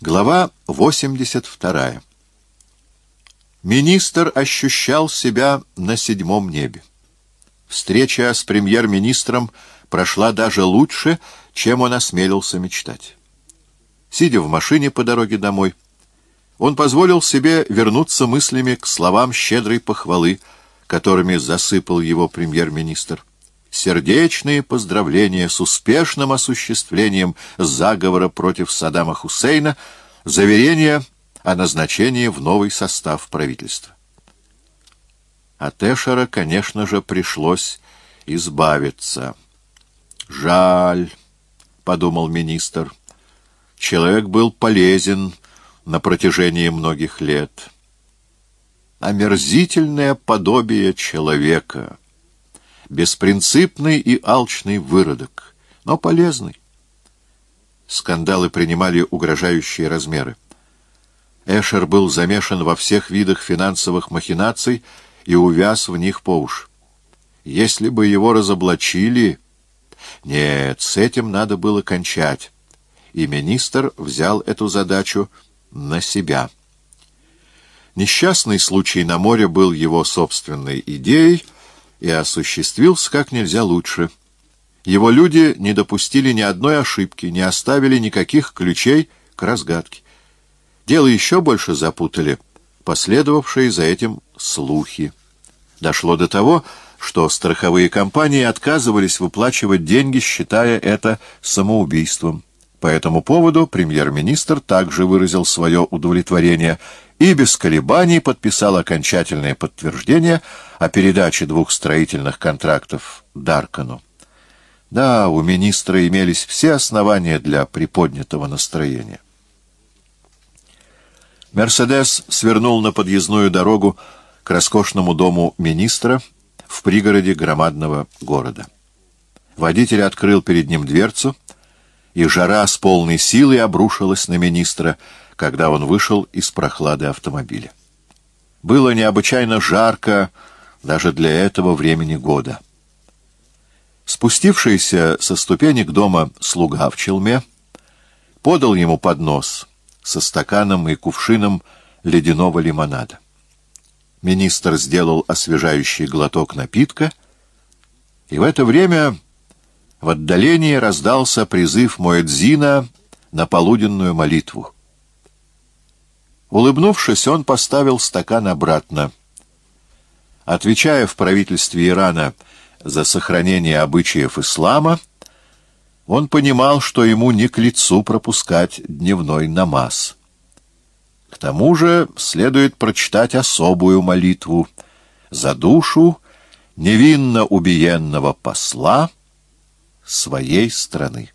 Глава 82. Министр ощущал себя на седьмом небе. Встреча с премьер-министром прошла даже лучше, чем он осмелился мечтать. Сидя в машине по дороге домой, он позволил себе вернуться мыслями к словам щедрой похвалы, которыми засыпал его премьер-министр сердечные поздравления с успешным осуществлением заговора против Саддама Хусейна, заверение о назначении в новый состав правительства. От Эшера, конечно же, пришлось избавиться. «Жаль», — подумал министр, — «человек был полезен на протяжении многих лет. Омерзительное подобие человека» беспринципный и алчный выродок, но полезный. Скандалы принимали угрожающие размеры. Эшер был замешан во всех видах финансовых махинаций и увяз в них по уши. Если бы его разоблачили... Нет, с этим надо было кончать. И министр взял эту задачу на себя. Несчастный случай на море был его собственной идеей, и осуществился как нельзя лучше. Его люди не допустили ни одной ошибки, не оставили никаких ключей к разгадке. Дело еще больше запутали последовавшие за этим слухи. Дошло до того, что страховые компании отказывались выплачивать деньги, считая это самоубийством. По этому поводу премьер-министр также выразил свое удовлетворение и без колебаний подписал окончательное подтверждение о передаче двух строительных контрактов Даркану. Да, у министра имелись все основания для приподнятого настроения. «Мерседес» свернул на подъездную дорогу к роскошному дому министра в пригороде громадного города. Водитель открыл перед ним дверцу, и жара с полной силой обрушилась на министра, когда он вышел из прохлады автомобиля. Было необычайно жарко даже для этого времени года. Спустившийся со ступенек дома слуга в челме подал ему поднос со стаканом и кувшином ледяного лимонада. Министр сделал освежающий глоток напитка, и в это время в отдалении раздался призыв Моэдзина на полуденную молитву. Улыбнувшись, он поставил стакан обратно. Отвечая в правительстве Ирана за сохранение обычаев ислама, он понимал, что ему не к лицу пропускать дневной намаз. К тому же следует прочитать особую молитву за душу невинно убиенного посла своей страны.